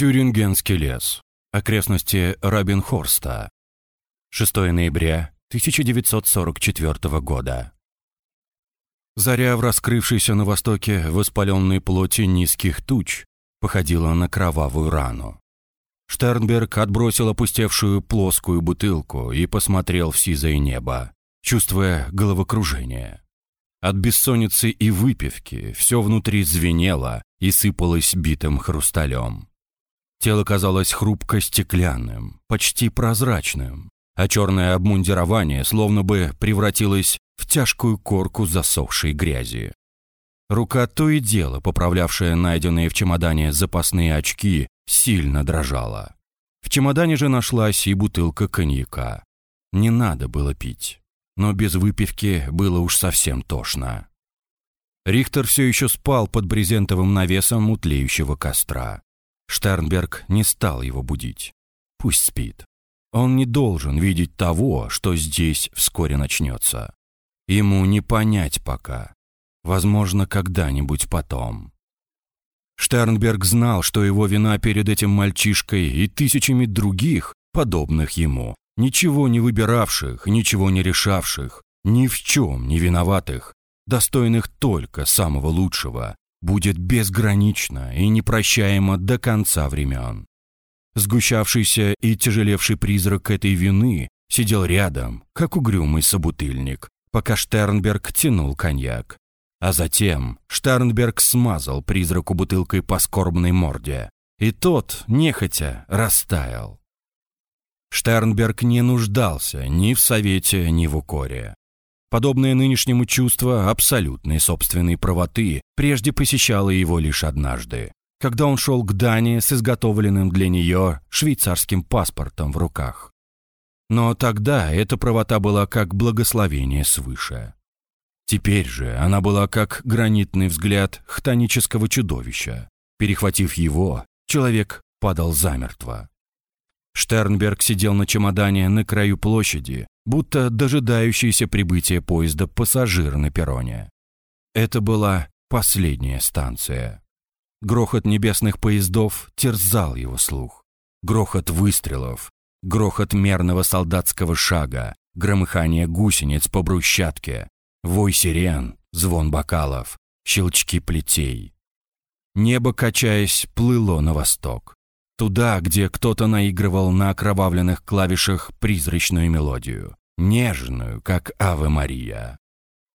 Тюрингенский лес. Окрестности Рабинхорста. 6 ноября 1944 года. Заря в раскрывшейся на востоке воспаленной плоти низких туч походила на кровавую рану. Штернберг отбросил опустевшую плоскую бутылку и посмотрел в сизое небо, чувствуя головокружение. От бессонницы и выпивки все внутри звенело и сыпалось битым хрусталем. Тело казалось хрупко стеклянным, почти прозрачным, а черное обмундирование словно бы превратилось в тяжкую корку засохшей грязи. Рука то и дело, поправлявшая найденные в чемодане запасные очки, сильно дрожала. В чемодане же нашлась и бутылка коньяка. Не надо было пить, но без выпивки было уж совсем тошно. Рихтер все еще спал под брезентовым навесом у тлеющего костра. Штернберг не стал его будить. Пусть спит. Он не должен видеть того, что здесь вскоре начнется. Ему не понять пока. Возможно, когда-нибудь потом. Штернберг знал, что его вина перед этим мальчишкой и тысячами других, подобных ему, ничего не выбиравших, ничего не решавших, ни в чем не виноватых, достойных только самого лучшего, будет безгранично и непрощаемо до конца времен. Сгущавшийся и тяжелевший призрак этой вины сидел рядом, как угрюмый собутыльник, пока Штернберг тянул коньяк. А затем Штернберг смазал призраку бутылкой по скорбной морде, и тот, нехотя, растаял. Штернберг не нуждался ни в совете, ни в укоре. Подобное нынешнему чувство абсолютной собственной правоты прежде посещало его лишь однажды, когда он шел к Дане с изготовленным для нее швейцарским паспортом в руках. Но тогда эта правота была как благословение свыше. Теперь же она была как гранитный взгляд хтонического чудовища. Перехватив его, человек падал замертво. Штернберг сидел на чемодане на краю площади, будто дожидающийся прибытия поезда пассажир на перроне. Это была последняя станция. Грохот небесных поездов терзал его слух. Грохот выстрелов, грохот мерного солдатского шага, громыхание гусениц по брусчатке, вой сирен, звон бокалов, щелчки плетей. Небо, качаясь, плыло на восток. Туда, где кто-то наигрывал на окровавленных клавишах призрачную мелодию, нежную, как Аве Мария.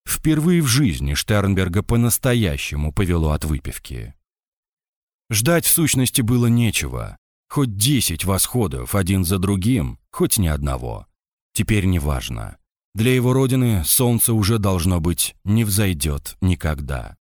Впервые в жизни Штернберга по-настоящему повело от выпивки. Ждать в сущности было нечего. Хоть десять восходов один за другим, хоть ни одного. Теперь неважно. Для его родины солнце уже должно быть не взойдет никогда.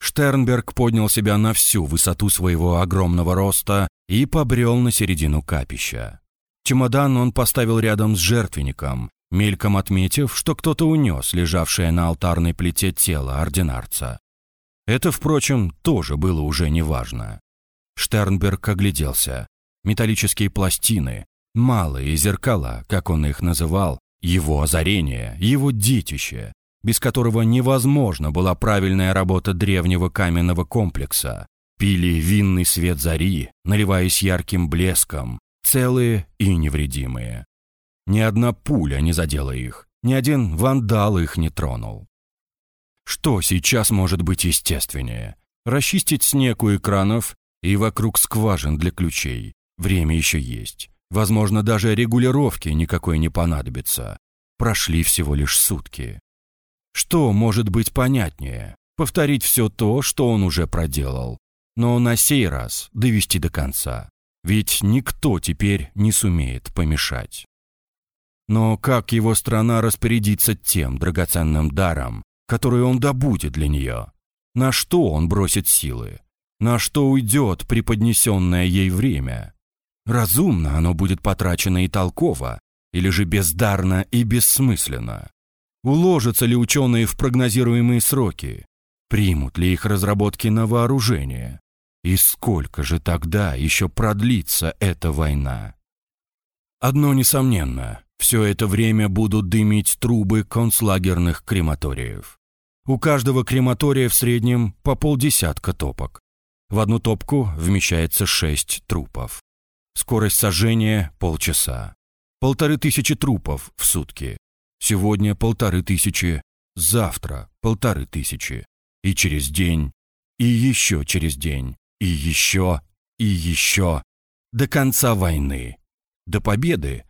Штернберг поднял себя на всю высоту своего огромного роста и побрел на середину капища. Чемодан он поставил рядом с жертвенником, мельком отметив, что кто-то унес лежавшее на алтарной плите тело ординарца. Это, впрочем, тоже было уже неважно. Штернберг огляделся. Металлические пластины, малые зеркала, как он их называл, его озарение, его детище, без которого невозможна была правильная работа древнего каменного комплекса. Пили винный свет зари, наливаясь ярким блеском, целые и невредимые. Ни одна пуля не задела их, ни один вандал их не тронул. Что сейчас может быть естественнее? Расчистить снег у экранов и вокруг скважин для ключей. Время еще есть. Возможно, даже регулировки никакой не понадобится. Прошли всего лишь сутки. Что может быть понятнее? Повторить все то, что он уже проделал. Но на сей раз довести до конца. Ведь никто теперь не сумеет помешать. Но как его страна распорядится тем драгоценным даром, который он добудет для нее? На что он бросит силы? На что уйдет преподнесенное ей время? Разумно оно будет потрачено и толково, или же бездарно и бессмысленно? Уложатся ли ученые в прогнозируемые сроки? Примут ли их разработки на вооружение? И сколько же тогда еще продлится эта война? Одно несомненно, все это время будут дымить трубы концлагерных крематориев. У каждого крематория в среднем по полдесятка топок. В одну топку вмещается шесть трупов. Скорость сожжения – полчаса. Полторы тысячи трупов в сутки. Сегодня полторы тысячи, завтра полторы тысячи. И через день, и еще через день, и еще, и еще. До конца войны. До победы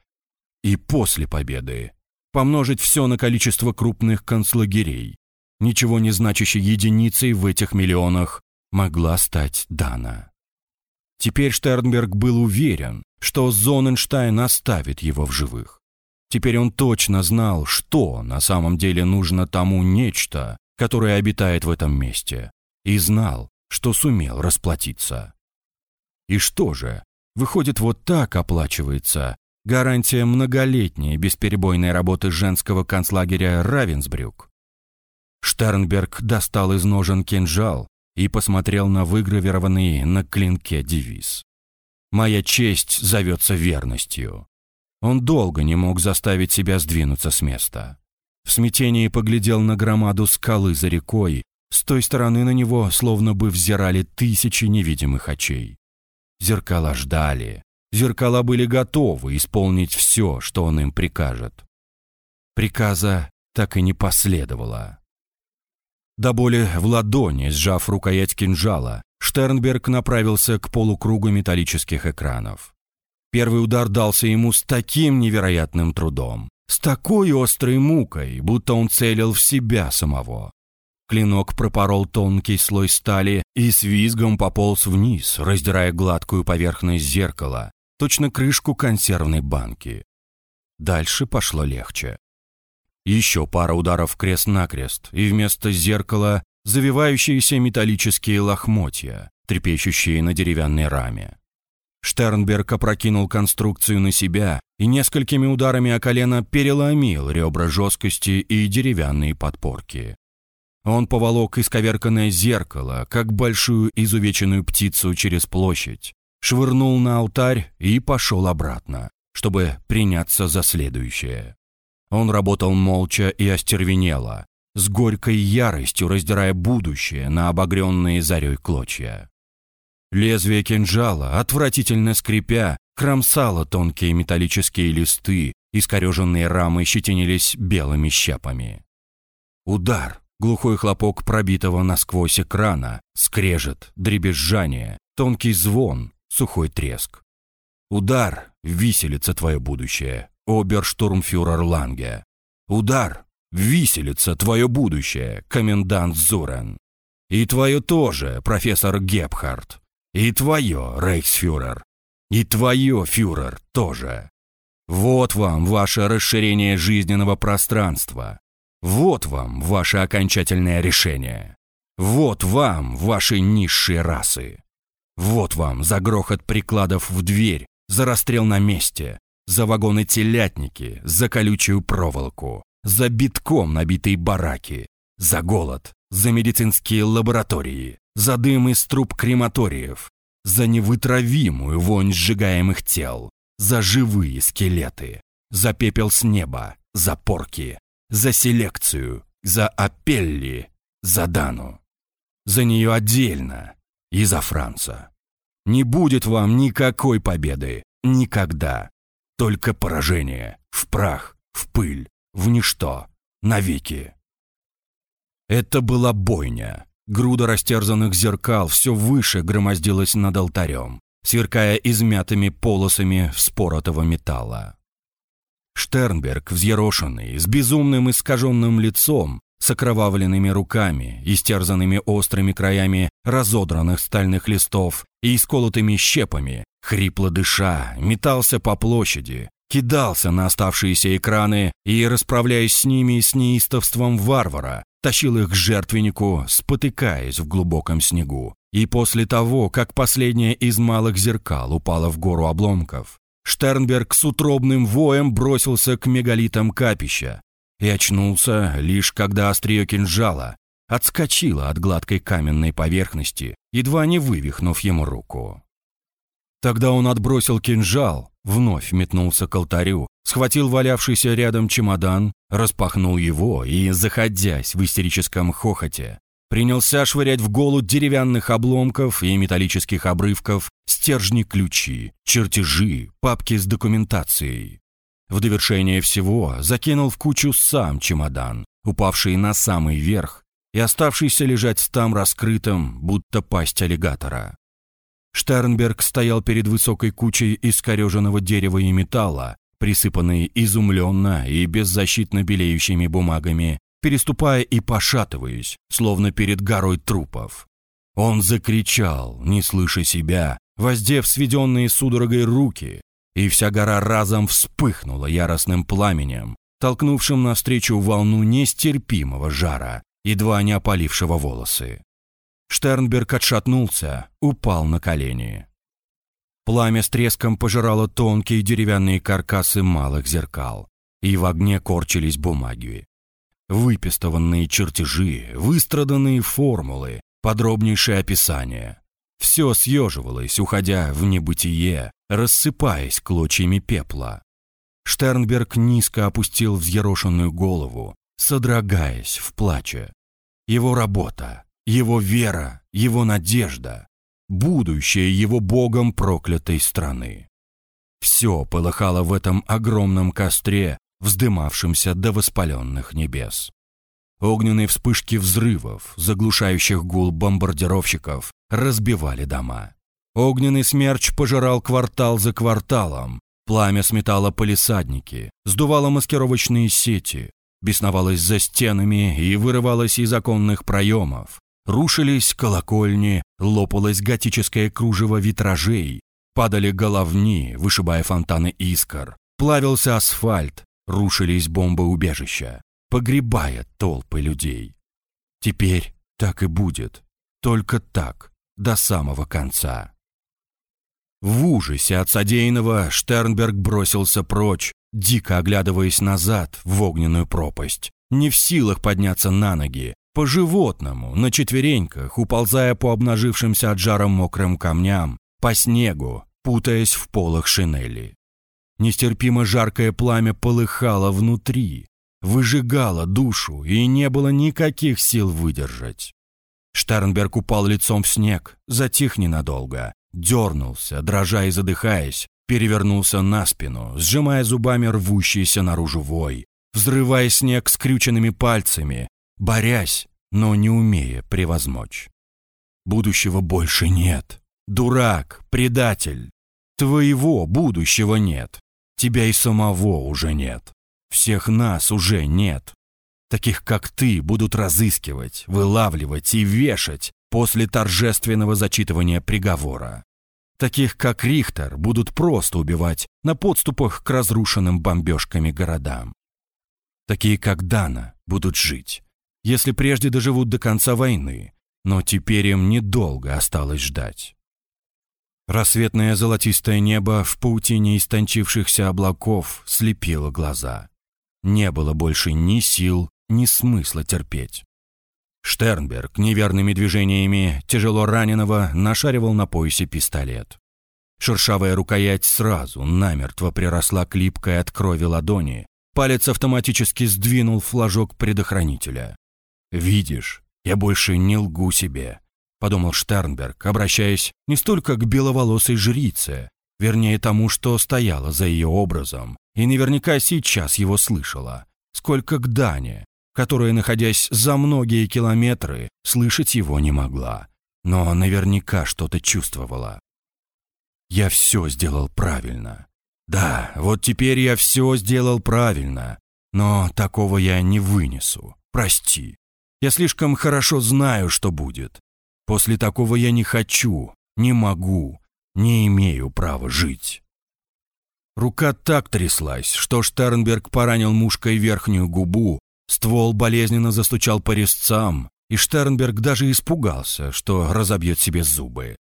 и после победы. Помножить все на количество крупных концлагерей. Ничего не значащей единицей в этих миллионах могла стать Дана. Теперь Штернберг был уверен, что Зоненштайн оставит его в живых. Теперь он точно знал, что на самом деле нужно тому нечто, которое обитает в этом месте, и знал, что сумел расплатиться. И что же, выходит, вот так оплачивается гарантия многолетней бесперебойной работы женского концлагеря Равенсбрюк. Штернберг достал из ножен кинжал и посмотрел на выгравированный на клинке девиз. «Моя честь зовется верностью». Он долго не мог заставить себя сдвинуться с места. В смятении поглядел на громаду скалы за рекой, с той стороны на него словно бы взирали тысячи невидимых очей. Зеркала ждали, зеркала были готовы исполнить все, что он им прикажет. Приказа так и не последовало. До боли в ладони, сжав рукоять кинжала, Штернберг направился к полукругу металлических экранов. Первый удар дался ему с таким невероятным трудом, с такой острой мукой, будто он целил в себя самого. Клинок пропорол тонкий слой стали и с визгом пополз вниз, раздирая гладкую поверхность зеркала, точно крышку консервной банки. Дальше пошло легче. Еще пара ударов крест-накрест, и вместо зеркала завивающиеся металлические лохмотья, трепещущие на деревянной раме. Штернберг опрокинул конструкцию на себя и несколькими ударами о колено переломил ребра жесткости и деревянные подпорки. Он поволок исковерканное зеркало, как большую изувеченную птицу через площадь, швырнул на алтарь и пошел обратно, чтобы приняться за следующее. Он работал молча и остервенело, с горькой яростью раздирая будущее на обогренные зарей клочья. Лезвие кинжала, отвратительно скрипя, кромсало тонкие металлические листы, искореженные рамы щетинились белыми щепами. Удар, глухой хлопок пробитого насквозь экрана, скрежет, дребезжание, тонкий звон, сухой треск. Удар, виселица твое будущее, оберштурмфюрер Ланге. Удар! Виселица, твое будущее, комендант Зурен. И твое тоже, профессор Гепхард. И твое, рейхсфюрер. И твое, фюрер, тоже. Вот вам ваше расширение жизненного пространства. Вот вам ваше окончательное решение. Вот вам ваши низшие расы. Вот вам за грохот прикладов в дверь, за расстрел на месте, за вагоны-телятники, за колючую проволоку, за битком набитые бараки, за голод, за медицинские лаборатории, за дым из труб крематориев, за невытравимую вонь сжигаемых тел, за живые скелеты, за пепел с неба, за порки, за селекцию, за апелли, за Дану. За нее отдельно и за Франца. Не будет вам никакой победы. Никогда. Только поражение. В прах, в пыль, в ничто. Навеки. Это была бойня. Груда растерзанных зеркал все выше громоздилась над алтарем, сверкая измятыми полосами вспоротого металла. Штернберг, взъерошенный, с безумным искаженным лицом, с окровавленными руками, истерзанными острыми краями разодранных стальных листов и исколотыми щепами, Хрипло дыша, метался по площади, кидался на оставшиеся экраны и, расправляясь с ними с неистовством варвара, тащил их к жертвеннику, спотыкаясь в глубоком снегу. И после того, как последнее из малых зеркал упало в гору обломков, Штернберг с утробным воем бросился к мегалитам капища и очнулся, лишь когда острие кинжала отскочило от гладкой каменной поверхности, едва не вывихнув ему руку. Тогда он отбросил кинжал, вновь метнулся к алтарю, схватил валявшийся рядом чемодан, распахнул его и, заходясь в истерическом хохоте, принялся швырять в голод деревянных обломков и металлических обрывков стержни-ключи, чертежи, папки с документацией. В довершение всего закинул в кучу сам чемодан, упавший на самый верх и оставшийся лежать там раскрытым, будто пасть аллигатора. Штернберг стоял перед высокой кучей искореженного дерева и металла, присыпанной изумленно и беззащитно белеющими бумагами, переступая и пошатываясь, словно перед горой трупов. Он закричал, не слыша себя, воздев сведенные судорогой руки, и вся гора разом вспыхнула яростным пламенем, толкнувшим навстречу волну нестерпимого жара, едва не опалившего волосы. Штернберг отшатнулся, упал на колени. Пламя с треском пожирало тонкие деревянные каркасы малых зеркал, и в огне корчились бумаги. Выпистованные чертежи, выстраданные формулы, подробнейшее описание. Все съеживалось, уходя в небытие, рассыпаясь клочьями пепла. Штернберг низко опустил взъерошенную голову, содрогаясь в плаче. Его работа, его вера, его надежда, будущее его богом проклятой страны. Все полыхало в этом огромном костре, вздымавшемся до воспаленных небес. Огненные вспышки взрывов, заглушающих гул бомбардировщиков, разбивали дома. Огненный смерч пожирал квартал за кварталом, пламя сметало полисадники, сдувало маскировочные сети, бесновалось за стенами и вырывалось из оконных проемов. Рушились колокольни, лопалось готическое кружево витражей, падали головни, вышибая фонтаны искр, плавился асфальт, рушились бомбоубежища, погребая толпы людей. Теперь так и будет, только так, до самого конца. В ужасе от содеянного Штернберг бросился прочь, дико оглядываясь назад в огненную пропасть, не в силах подняться на ноги, по-животному, на четвереньках, уползая по обнажившимся от жара мокрым камням, по снегу, путаясь в полах шинели. Нестерпимо жаркое пламя полыхало внутри, выжигало душу, и не было никаких сил выдержать. Штернберг упал лицом в снег, затих ненадолго, дернулся, дрожа и задыхаясь, перевернулся на спину, сжимая зубами рвущийся наружу вой, взрывая снег скрюченными пальцами, борясь, но не умея превозмочь. Будущего больше нет. Дурак, предатель. Твоего будущего нет. Тебя и самого уже нет. Всех нас уже нет. Таких, как ты, будут разыскивать, вылавливать и вешать после торжественного зачитывания приговора. Таких, как Рихтер, будут просто убивать на подступах к разрушенным бомбежками городам. Такие, как Дана, будут жить, если прежде доживут до конца войны, но теперь им недолго осталось ждать. Рассветное золотистое небо в паутине истончившихся облаков слепило глаза. Не было больше ни сил, ни смысла терпеть. Штернберг неверными движениями тяжело раненого нашаривал на поясе пистолет. Шершавая рукоять сразу намертво приросла к липкой от крови ладони. Палец автоматически сдвинул флажок предохранителя. «Видишь, я больше не лгу себе подумал Штернберг, обращаясь не столько к беловолосой жрице, вернее тому, что стояло за ее образом, и наверняка сейчас его слышала, сколько к Дане, которая, находясь за многие километры, слышать его не могла, но наверняка что-то чувствовала. «Я все сделал правильно. Да, вот теперь я все сделал правильно, но такого я не вынесу. Прости. Я слишком хорошо знаю, что будет. После такого я не хочу, не могу, не имею права жить. Рука так тряслась, что Штернберг поранил мушкой верхнюю губу, ствол болезненно застучал по резцам, и Штернберг даже испугался, что разобьет себе зубы.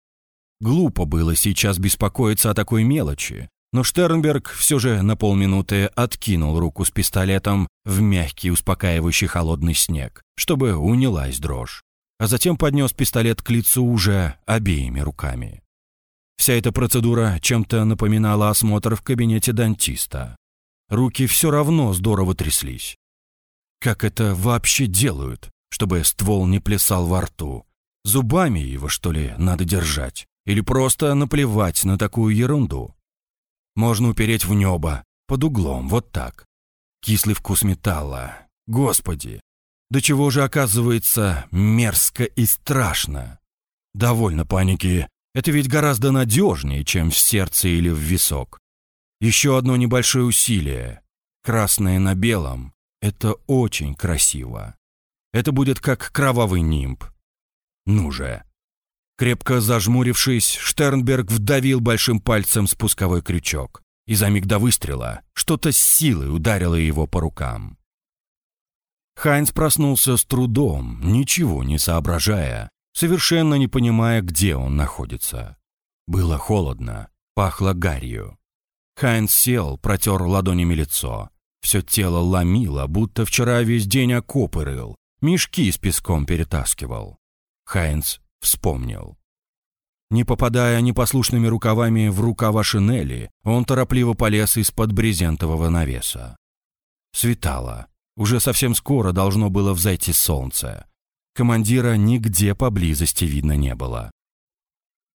Глупо было сейчас беспокоиться о такой мелочи, но Штернберг все же на полминуты откинул руку с пистолетом в мягкий успокаивающий холодный снег, чтобы унялась дрожь а затем поднес пистолет к лицу уже обеими руками. Вся эта процедура чем-то напоминала осмотр в кабинете дантиста. Руки все равно здорово тряслись. Как это вообще делают? чтобы ствол не плясал во рту. Зубами его, что ли, надо держать? Или просто наплевать на такую ерунду? Можно упереть в небо, под углом, вот так. Кислый вкус металла. Господи, до чего же оказывается мерзко и страшно. Довольно паники. Это ведь гораздо надежнее, чем в сердце или в висок. Еще одно небольшое усилие. Красное на белом. Это очень красиво. Это будет как кровавый нимб. Ну же. Крепко зажмурившись, Штернберг вдавил большим пальцем спусковой крючок. И за миг до выстрела что-то с силой ударило его по рукам. Хайнц проснулся с трудом, ничего не соображая, совершенно не понимая, где он находится. Было холодно, пахло гарью. Хайнц сел, протер ладонями лицо. Все тело ломило, будто вчера весь день окопы рыл, мешки с песком перетаскивал. Хайнц вспомнил. Не попадая непослушными рукавами в рукава шинели, он торопливо полез из-под брезентового навеса. Светало. Уже совсем скоро должно было взойти солнце. Командира нигде поблизости видно не было.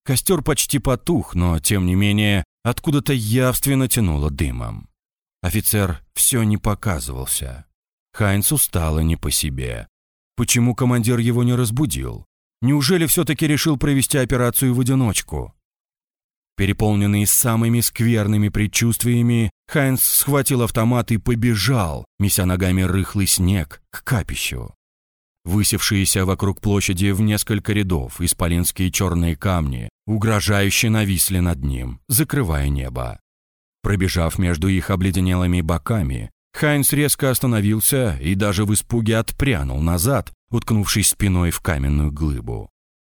Костер почти потух, но, тем не менее, откуда-то явственно тянуло дымом. Офицер все не показывался. Хайнц устала не по себе. Почему командир его не разбудил? Неужели все-таки решил провести операцию в одиночку? Переполненный самыми скверными предчувствиями, Хайнс схватил автомат и побежал, меся ногами рыхлый снег, к капищу. Высевшиеся вокруг площади в несколько рядов исполинские черные камни угрожающе нависли над ним, закрывая небо. Пробежав между их обледенелыми боками, Хайнс резко остановился и даже в испуге отпрянул назад, уткнувшись спиной в каменную глыбу.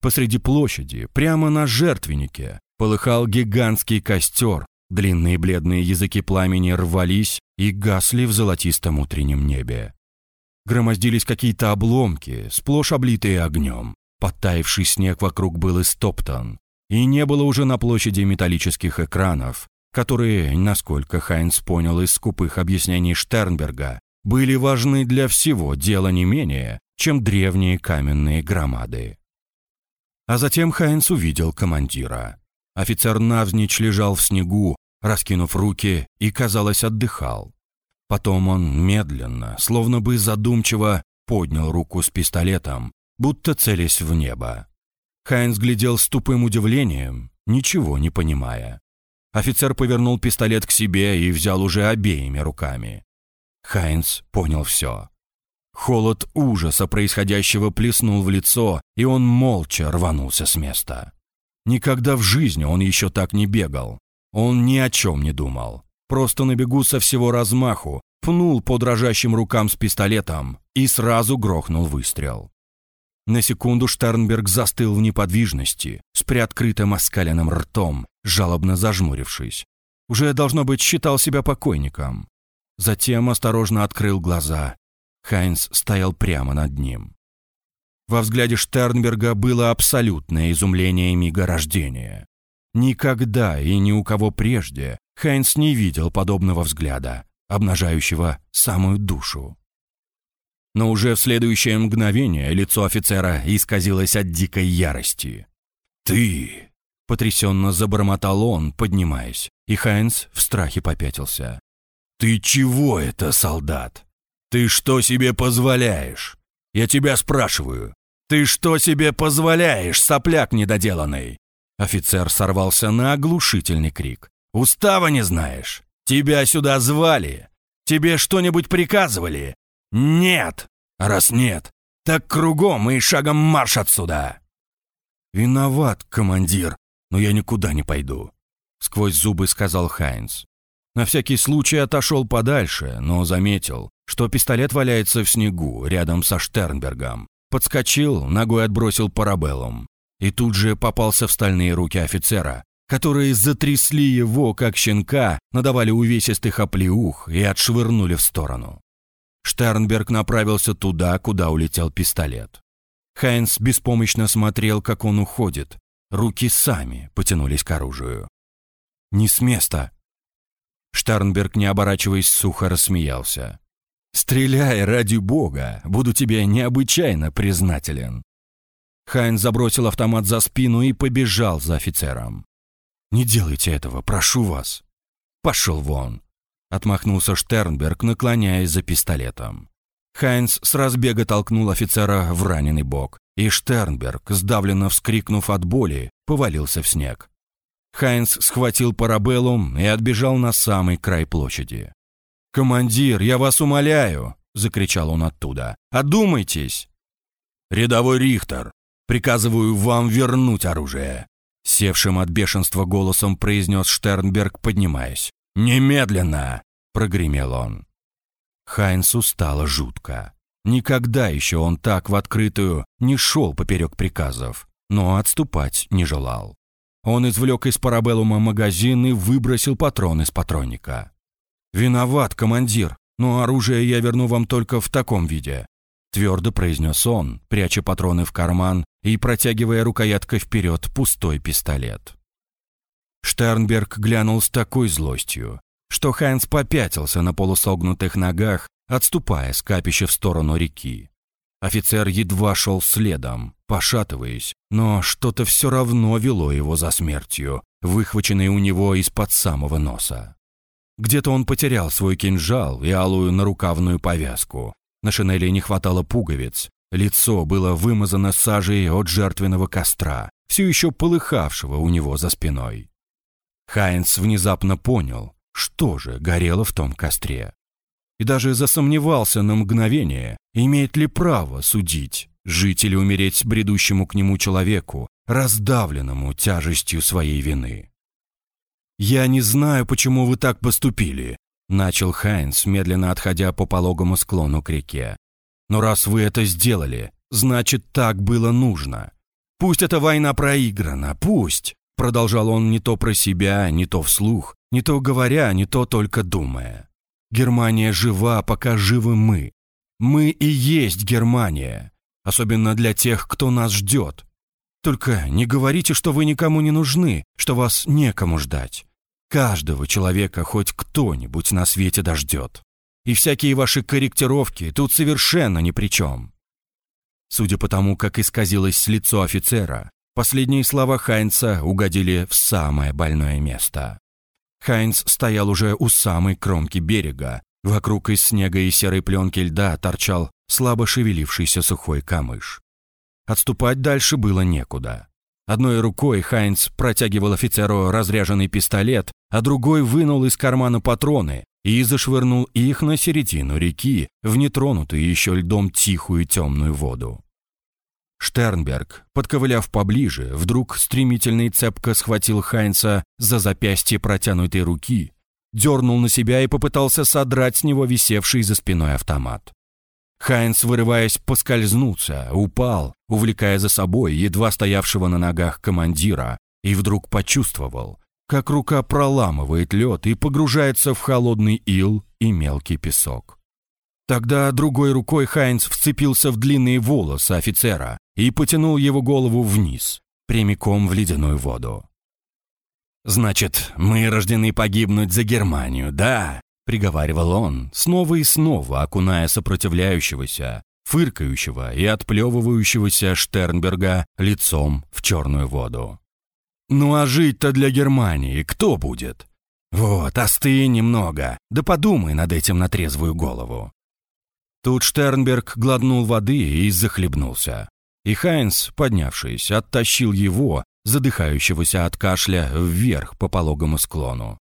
Посреди площади, прямо на жертвеннике, полыхал гигантский костер, длинные бледные языки пламени рвались и гасли в золотистом утреннем небе. Громоздились какие-то обломки, сплошь облитые огнем. Подтаивший снег вокруг был истоптан, и не было уже на площади металлических экранов, которые, насколько Хайнц понял из скупых объяснений Штернберга, были важны для всего дела не менее, чем древние каменные громады. А затем Хайнц увидел командира. Офицер навзничь лежал в снегу, раскинув руки, и, казалось, отдыхал. Потом он медленно, словно бы задумчиво, поднял руку с пистолетом, будто целясь в небо. Хайнс глядел с тупым удивлением, ничего не понимая. Офицер повернул пистолет к себе и взял уже обеими руками. Хайнс понял все. Холод ужаса происходящего плеснул в лицо, и он молча рванулся с места. Никогда в жизни он еще так не бегал. Он ни о чем не думал. Просто на бегу со всего размаху пнул по дрожащим рукам с пистолетом и сразу грохнул выстрел. На секунду Штернберг застыл в неподвижности, с приоткрытым оскаленным ртом, жалобно зажмурившись. Уже, должно быть, считал себя покойником. Затем осторожно открыл глаза. Хайнс стоял прямо над ним. Во взгляде Штернберга было абсолютное изумление мига рождения. Никогда и ни у кого прежде Хайнс не видел подобного взгляда, обнажающего самую душу. Но уже в следующее мгновение лицо офицера исказилось от дикой ярости. «Ты!» — потрясенно забормотал он, поднимаясь, и Хайнс в страхе попятился. «Ты чего это, солдат? Ты что себе позволяешь? Я тебя спрашиваю, ты что себе позволяешь, сопляк недоделанный?» Офицер сорвался на оглушительный крик. «Устава не знаешь? Тебя сюда звали? Тебе что-нибудь приказывали? Нет! Раз нет, так кругом и шагом марш отсюда!» «Виноват, командир, но я никуда не пойду», — сквозь зубы сказал Хайнс. На всякий случай отошел подальше, но заметил, что пистолет валяется в снегу рядом со Штернбергом. Подскочил, ногой отбросил парабеллум. И тут же попался в стальные руки офицера, которые затрясли его, как щенка, надавали увесистых оплеух и отшвырнули в сторону. Штернберг направился туда, куда улетел пистолет. Хайнс беспомощно смотрел, как он уходит. Руки сами потянулись к оружию. «Не с места!» Штернберг, не оборачиваясь, сухо рассмеялся. Стреляй ради бога, буду тебе необычайно признателен». Хайн забросил автомат за спину и побежал за офицером. «Не делайте этого, прошу вас». «Пошел вон», — отмахнулся Штернберг, наклоняясь за пистолетом. Хайнс с разбега толкнул офицера в раненый бок, и Штернберг, сдавленно вскрикнув от боли, повалился в снег. Хайнс схватил парабеллум и отбежал на самый край площади. «Командир, я вас умоляю!» — закричал он оттуда. «Одумайтесь!» «Рядовой Рихтер, приказываю вам вернуть оружие!» Севшим от бешенства голосом произнес Штернберг, поднимаясь. «Немедленно!» — прогремел он. Хайнсу стало жутко. Никогда еще он так в открытую не шел поперек приказов, но отступать не желал. Он извлек из парабеллума магазин и выбросил патрон из патронника. «Виноват, командир, но оружие я верну вам только в таком виде», твердо произнес он, пряча патроны в карман и протягивая рукояткой вперед пустой пистолет. Штернберг глянул с такой злостью, что Хайнс попятился на полусогнутых ногах, отступая с капища в сторону реки. Офицер едва шел следом, пошатываясь, но что-то все равно вело его за смертью, выхваченной у него из-под самого носа. Где-то он потерял свой кинжал и алую нарукавную повязку. На шинели не хватало пуговиц, лицо было вымазано сажей от жертвенного костра, все еще полыхавшего у него за спиной. Хайнц внезапно понял, что же горело в том костре и даже засомневался на мгновение, имеет ли право судить, жить или умереть бредущему к нему человеку, раздавленному тяжестью своей вины. «Я не знаю, почему вы так поступили», — начал Хайнс, медленно отходя по пологому склону к реке. «Но раз вы это сделали, значит, так было нужно. Пусть эта война проиграна, пусть», — продолжал он не то про себя, не то вслух, не то говоря, не то только думая. Германия жива, пока живы мы. Мы и есть Германия. Особенно для тех, кто нас ждет. Только не говорите, что вы никому не нужны, что вас некому ждать. Каждого человека хоть кто-нибудь на свете дождет. И всякие ваши корректировки тут совершенно ни при чем. Судя по тому, как исказилось лицо офицера, последние слова Хайнца угодили в самое больное место. Хайнц стоял уже у самой кромки берега. Вокруг из снега и серой пленки льда торчал слабо шевелившийся сухой камыш. Отступать дальше было некуда. Одной рукой Хайнц протягивал офицеру разряженный пистолет, а другой вынул из кармана патроны и зашвырнул их на середину реки в нетронутую еще льдом тихую темную воду. Штернберг, подковыляв поближе, вдруг стремительно и цепко схватил Хайнца за запястье протянутой руки, дернул на себя и попытался содрать с него висевший за спиной автомат. Хайнц, вырываясь, поскользнулся, упал, увлекая за собой едва стоявшего на ногах командира, и вдруг почувствовал, как рука проламывает лед и погружается в холодный ил и мелкий песок. Тогда другой рукой Хайнц вцепился в длинные волосы офицера, и потянул его голову вниз, прямиком в ледяную воду. «Значит, мы рождены погибнуть за Германию, да?» — приговаривал он, снова и снова окуная сопротивляющегося, фыркающего и отплевывающегося Штернберга лицом в черную воду. «Ну а жить-то для Германии кто будет? Вот, остынь немного, да подумай над этим на трезвую голову». Тут Штернберг глотнул воды и захлебнулся. И Хайнс, поднявшись, оттащил его, задыхающегося от кашля, вверх по пологому склону.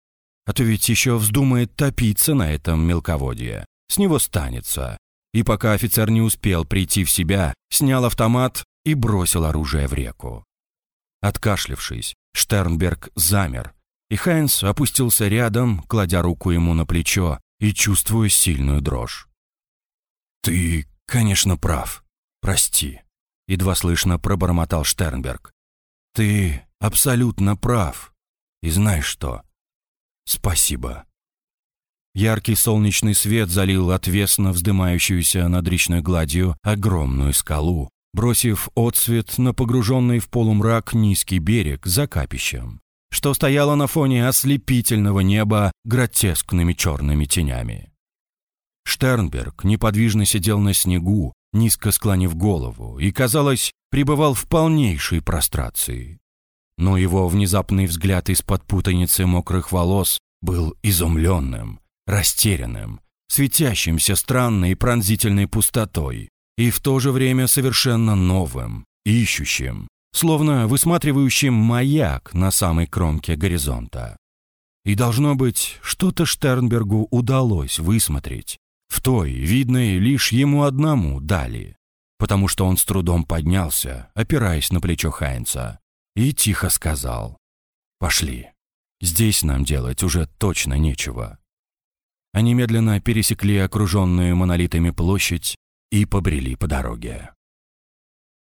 А то ведь еще вздумает топиться на этом мелководье. С него станется. И пока офицер не успел прийти в себя, снял автомат и бросил оружие в реку. Откашлившись, Штернберг замер, и Хайнс опустился рядом, кладя руку ему на плечо и чувствуя сильную дрожь. «Ты, конечно, прав. Прости», едва слышно пробормотал Штернберг. «Ты абсолютно прав. И знаешь что? Спасибо». Яркий солнечный свет залил отвесно вздымающуюся над речной гладью огромную скалу, бросив отсвет на погруженный в полумрак низкий берег за капищем, что стояло на фоне ослепительного неба гротескными черными тенями. Штернберг неподвижно сидел на снегу, низко склонив голову, и, казалось, пребывал в полнейшей прострации. Но его внезапный взгляд из-под путаницы мокрых волос был изумленным, растерянным, светящимся странной пронзительной пустотой и в то же время совершенно новым, ищущим, словно высматривающим маяк на самой кромке горизонта. И должно быть, что-то Штернбергу удалось высмотреть в той, видной лишь ему одному, дали, потому что он с трудом поднялся, опираясь на плечо Хайнца, и тихо сказал «Пошли, здесь нам делать уже точно нечего». Они медленно пересекли окруженную монолитами площадь и побрели по дороге.